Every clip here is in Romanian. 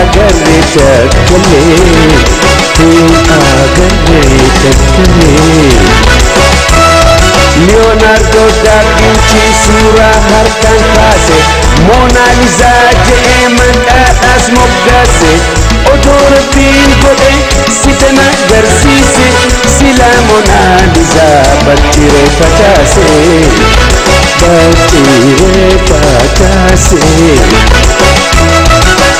አገሬ ሸክሜ ቲን አገሬ ሸክሜ ሊዮናርዶ ዳቪንቺ ሱራ ሀርካን ካሴ ሞናሊዛ ጀኤ መንጣጣስ ሞጋሴ otortiin godhe site na garsiise sila monaalizaa baccire facaase baccire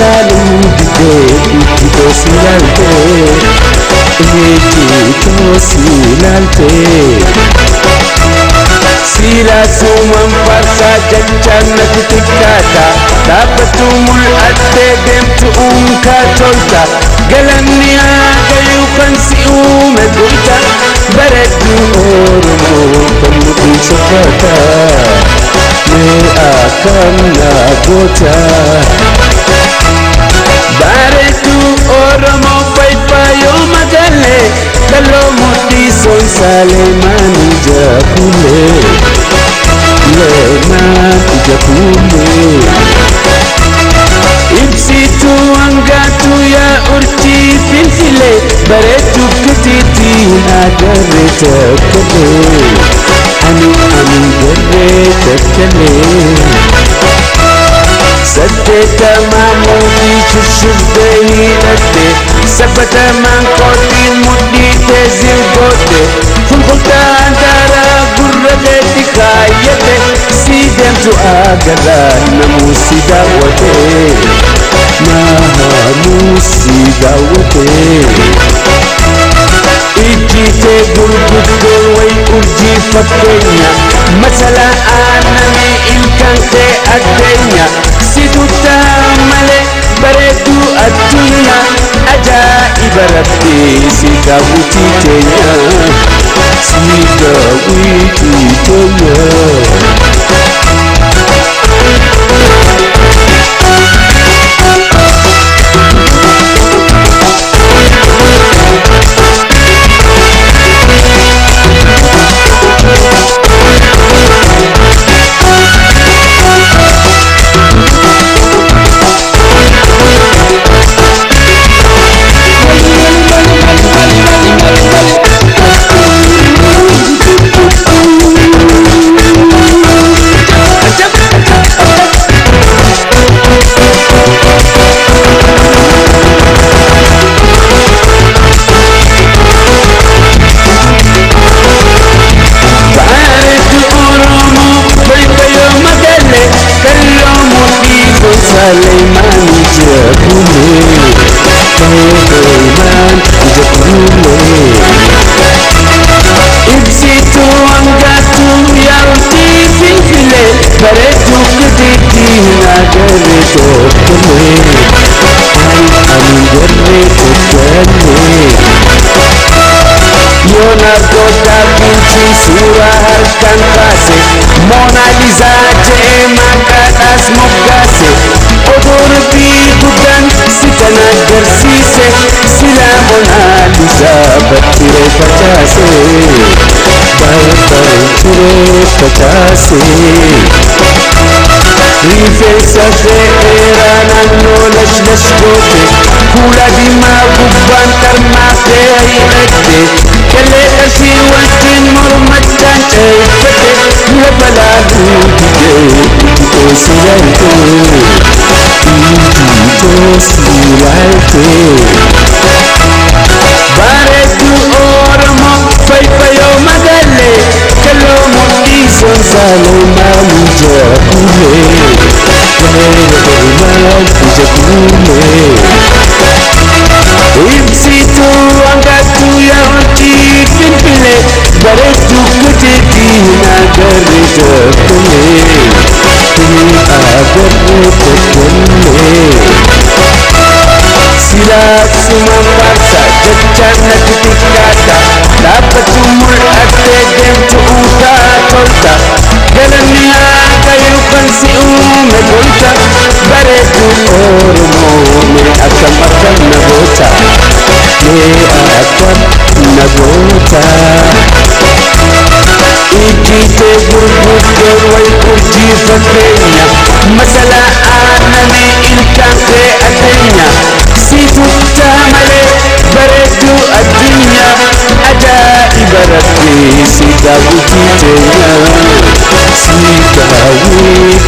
sinalu dìde dìde sinalpe dìde sinalpe. Sira suman farsa jachan na titikata Tapatumul atte demtu umka tolta Galanniya gayukan si ume bulta Baredu oromo pamutu sofata Me akam na gota Saleimani Jakule Leman Jakule Imsitu angatu ya urti filfile Baretu kutiti agare takale Anu anu gare takale ಸತ್ಯತ ಮಾಮೂಲಿ ಚುಚ್ಚುತ್ತೈ ನತ್ತೆ ಸಪಟ ಮಾಂಕೋಟಿ ಮುತ್ತ ودي هم قلتان دارا قرة تكايتي سيدان تو آقلان نموسي داوتي ما هنوسي داوتي إجيتي قلقتي وي أرجي فكينا مثلا أنا من إمكانتي أدي ibaratesita kutitenya sita kuititenya Kota Vinci, suuraa harkaan kaase Monaalisaa jee maqaadhaas moggaase Odoo rabbiituudhaan si tan agarsiise Silaa Monaalisaa batiree facaase Barbaree tiree facaase Rifeensa ekwete nlepala n'ikike ikike siri ike ikike siri ike Cuma paksa jecana titik kata Dapat sumur ate dem cukuta tolta Galania kayukan si ume golta Bareku ormo me akam akam nabota Me akam nabota Ijite gurgurte wal kurji fakeenya Masala anane ilkante atenya I will keep the end. Seek the